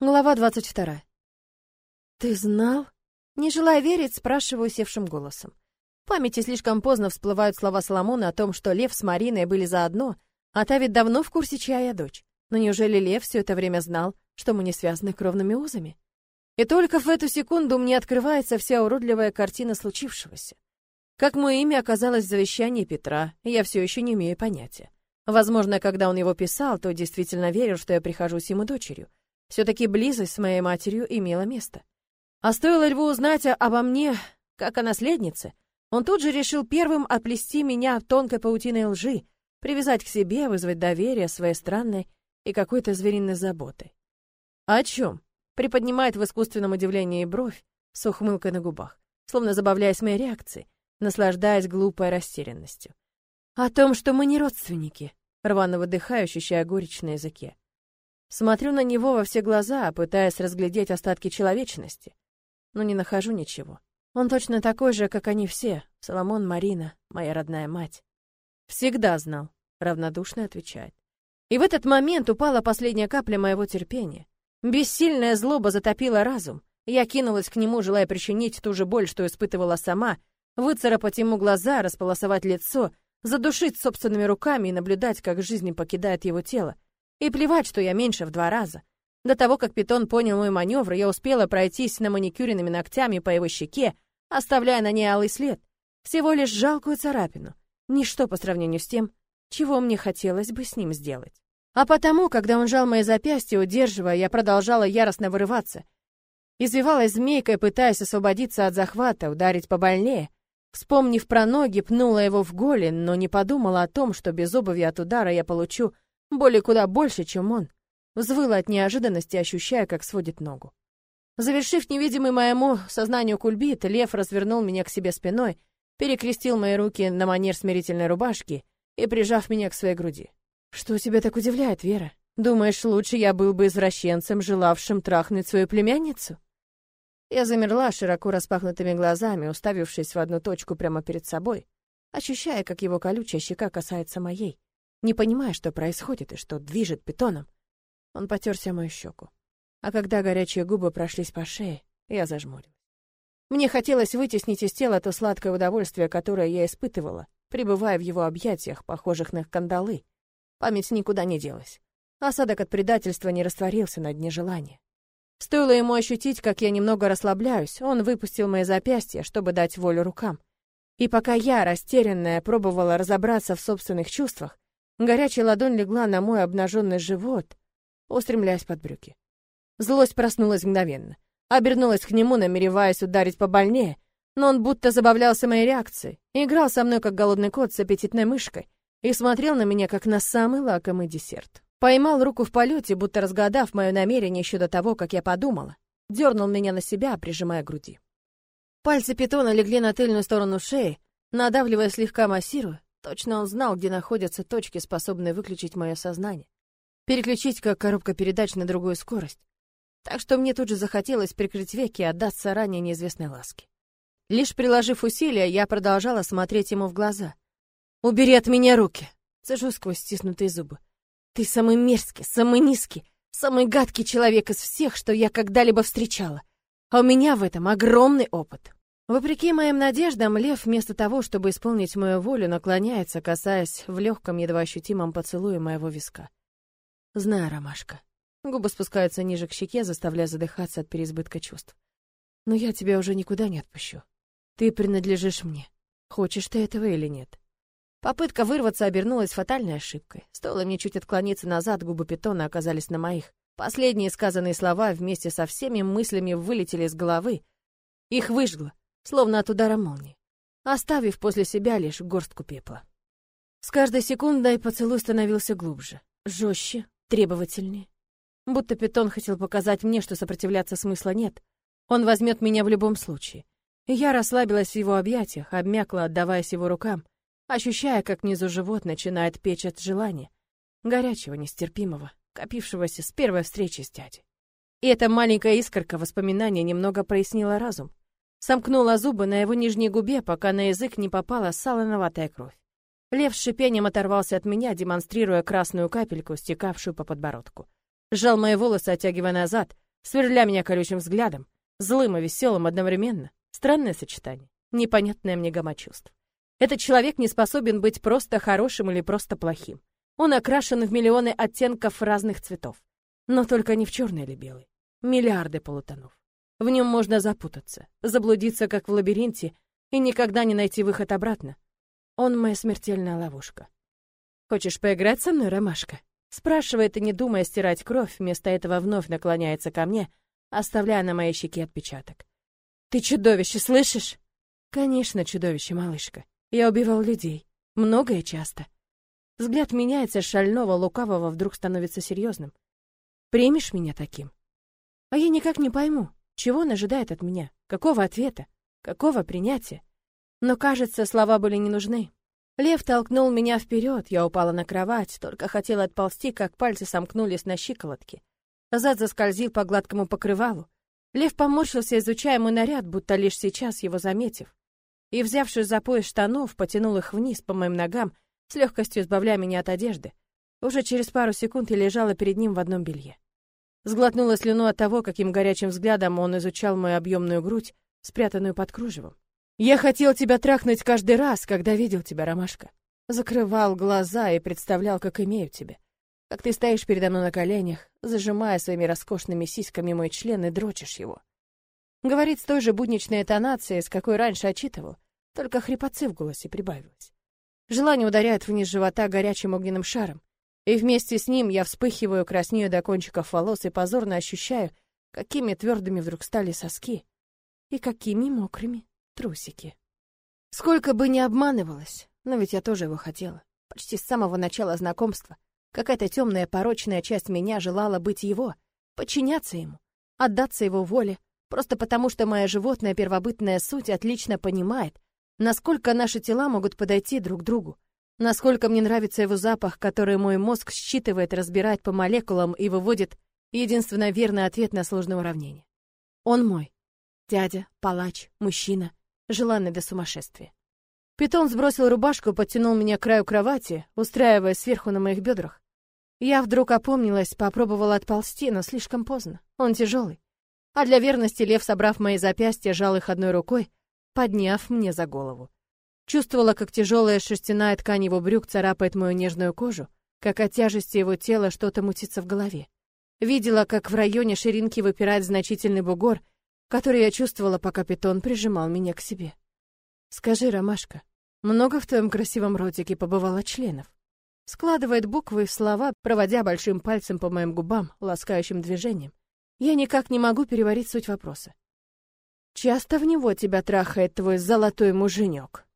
Глава двадцать вторая. «Ты знал?» Не желая верить, спрашиваю севшим голосом. В памяти слишком поздно всплывают слова Соломона о том, что Лев с Мариной были заодно, а та ведь давно в курсе, чья я дочь. Но неужели Лев все это время знал, что мы не связаны кровными узами? И только в эту секунду мне открывается вся уродливая картина случившегося. Как мое имя оказалось в завещании Петра, я все еще не имею понятия. Возможно, когда он его писал, то действительно верил, что я прихожусь ему дочерью. Все-таки близость с моей матерью имела место. А стоило Льву узнать обо мне, как о наследнице, он тут же решил первым оплести меня тонкой паутиной лжи, привязать к себе, вызвать доверие своей странной и какой-то звериной заботой. А «О чем?» — приподнимает в искусственном удивлении бровь с ухмылкой на губах, словно забавляясь моей реакцией, наслаждаясь глупой растерянностью. «О том, что мы не родственники», — рвано выдыхаю, ощущая горечь на языке. Смотрю на него во все глаза, пытаясь разглядеть остатки человечности, но не нахожу ничего. Он точно такой же, как они все. Соломон, Марина, моя родная мать. Всегда знал, равнодушно отвечает. И в этот момент упала последняя капля моего терпения. Бессильная злоба затопила разум. Я кинулась к нему, желая причинить ту же боль, что испытывала сама, выцарапать ему глаза, располосовать лицо, задушить собственными руками и наблюдать, как жизнь покидает его тело. И плевать, что я меньше в два раза. До того, как питон понял мой маневр, я успела пройтись на маникюренными ногтями по его щеке, оставляя на ней алый след. Всего лишь жалкую царапину. Ничто по сравнению с тем, чего мне хотелось бы с ним сделать. А потому, когда он жал мои запястья, удерживая, я продолжала яростно вырываться. Извивалась змейкой, пытаясь освободиться от захвата, ударить побольнее. Вспомнив про ноги, пнула его в голень, но не подумала о том, что без обуви от удара я получу Боли куда больше, чем он. Взвыла от неожиданности, ощущая, как сводит ногу. Завершив невидимый моему сознанию кульбит, лев развернул меня к себе спиной, перекрестил мои руки на манер смирительной рубашки и прижав меня к своей груди. «Что тебя так удивляет, Вера? Думаешь, лучше я был бы извращенцем, желавшим трахнуть свою племянницу?» Я замерла широко распахнутыми глазами, уставившись в одну точку прямо перед собой, ощущая, как его колючая щека касается моей не понимая, что происходит и что движет питоном. Он потерся мою щеку. А когда горячие губы прошлись по шее, я зажмурилась. Мне хотелось вытеснить из тела то сладкое удовольствие, которое я испытывала, пребывая в его объятиях, похожих на кандалы. Память никуда не делась. Осадок от предательства не растворился на дне желания. Стоило ему ощутить, как я немного расслабляюсь, он выпустил мои запястья, чтобы дать волю рукам. И пока я, растерянная, пробовала разобраться в собственных чувствах, Горячая ладонь легла на мой обнаженный живот, устремляясь под брюки. Злость проснулась мгновенно. Обернулась к нему, намереваясь ударить побольнее, но он будто забавлялся моей реакцией, играл со мной, как голодный кот с аппетитной мышкой, и смотрел на меня, как на самый лакомый десерт. Поймал руку в полете, будто разгадав мое намерение еще до того, как я подумала. Дернул меня на себя, прижимая к груди. Пальцы питона легли на тыльную сторону шеи, надавливая слегка массируя, Точно он знал, где находятся точки, способные выключить мое сознание. Переключить, как коробка передач, на другую скорость. Так что мне тут же захотелось прикрыть веки и отдаться ранее неизвестной ласке. Лишь приложив усилия, я продолжала смотреть ему в глаза. «Убери от меня руки!» Цежу сквозь стиснутые зубы. «Ты самый мерзкий, самый низкий, самый гадкий человек из всех, что я когда-либо встречала. А у меня в этом огромный опыт». Вопреки моим надеждам, лев вместо того, чтобы исполнить мою волю, наклоняется, касаясь в легком, едва ощутимом поцелуе моего виска. Знаю, ромашка. Губы спускаются ниже к щеке, заставляя задыхаться от переизбытка чувств. Но я тебя уже никуда не отпущу. Ты принадлежишь мне. Хочешь ты этого или нет? Попытка вырваться обернулась фатальной ошибкой. Стоило мне чуть отклониться назад, губы питона оказались на моих. Последние сказанные слова вместе со всеми мыслями вылетели из головы. Их выжгло словно от удара молнии, оставив после себя лишь горстку пепла. С каждой секундой поцелуй становился глубже, жестче, требовательнее. Будто питон хотел показать мне, что сопротивляться смысла нет. Он возьмет меня в любом случае. Я расслабилась в его объятиях, обмякла, отдаваясь его рукам, ощущая, как внизу живот начинает печь от желания, горячего, нестерпимого, копившегося с первой встречи с дядей. И эта маленькая искорка воспоминания немного прояснила разум. Сомкнула зубы на его нижней губе, пока на язык не попала солоноватая кровь. Лев с шипением оторвался от меня, демонстрируя красную капельку, стекавшую по подбородку. Сжал мои волосы, оттягивая назад, сверля меня колючим взглядом, злым и веселым одновременно. Странное сочетание, непонятное мне гамма чувств. Этот человек не способен быть просто хорошим или просто плохим. Он окрашен в миллионы оттенков разных цветов. Но только не в черный или белый. Миллиарды полутонов. В нем можно запутаться, заблудиться, как в лабиринте, и никогда не найти выход обратно. Он моя смертельная ловушка. «Хочешь поиграть со мной, Ромашка?» Спрашивает и, не думая стирать кровь, вместо этого вновь наклоняется ко мне, оставляя на моей щеке отпечаток. «Ты чудовище, слышишь?» «Конечно, чудовище, малышка. Я убивал людей. Много и часто». Взгляд меняется, шального, лукавого вдруг становится серьезным. «Примешь меня таким?» А я никак не пойму, чего он ожидает от меня, какого ответа, какого принятия. Но, кажется, слова были не нужны. Лев толкнул меня вперед, я упала на кровать, только хотела отползти, как пальцы сомкнулись на щиколотке. Зад заскользил по гладкому покрывалу. Лев поморщился, изучая мой наряд, будто лишь сейчас его заметив. И, взявшись за пояс штанов, потянул их вниз по моим ногам, с легкостью избавляя меня от одежды. Уже через пару секунд я лежала перед ним в одном белье. Сглотнула слюну от того, каким горячим взглядом он изучал мою объемную грудь, спрятанную под кружевом. Я хотел тебя трахнуть каждый раз, когда видел тебя, Ромашка. Закрывал глаза и представлял, как имею тебя. Как ты стоишь передо мной на коленях, зажимая своими роскошными сиськами мой член и дрочишь его. Говорит с той же будничной интонацией, с какой раньше отчитывал, только хрипотцы в голосе прибавилось. Желание ударяет вниз живота горячим огненным шаром, и вместе с ним я вспыхиваю, краснею до кончиков волос и позорно ощущаю, какими твердыми вдруг стали соски и какими мокрыми трусики. Сколько бы ни обманывалась, но ведь я тоже его хотела. Почти с самого начала знакомства. Какая-то темная порочная часть меня желала быть его, подчиняться ему, отдаться его воле, просто потому что моя животная первобытная суть отлично понимает, насколько наши тела могут подойти друг другу, насколько мне нравится его запах, который мой мозг считывает, разбирает по молекулам и выводит единственно верный ответ на сложное уравнение. Он мой. Дядя, палач, мужчина, желанный до сумасшествия. Питон сбросил рубашку, подтянул меня к краю кровати, устраиваясь сверху на моих бедрах. Я вдруг опомнилась, попробовала отползти, но слишком поздно. Он тяжелый. А для верности лев, собрав мои запястья, жал их одной рукой, подняв мне за голову. Чувствовала, как тяжелая шерстяная ткань его брюк царапает мою нежную кожу, как от тяжести его тела что-то мутится в голове. Видела, как в районе ширинки выпирает значительный бугор, который я чувствовала, пока питон прижимал меня к себе. «Скажи, Ромашка, много в твоем красивом ротике побывало членов?» Складывает буквы в слова, проводя большим пальцем по моим губам, ласкающим движением. Я никак не могу переварить суть вопроса. «Часто в него тебя трахает твой золотой муженек?»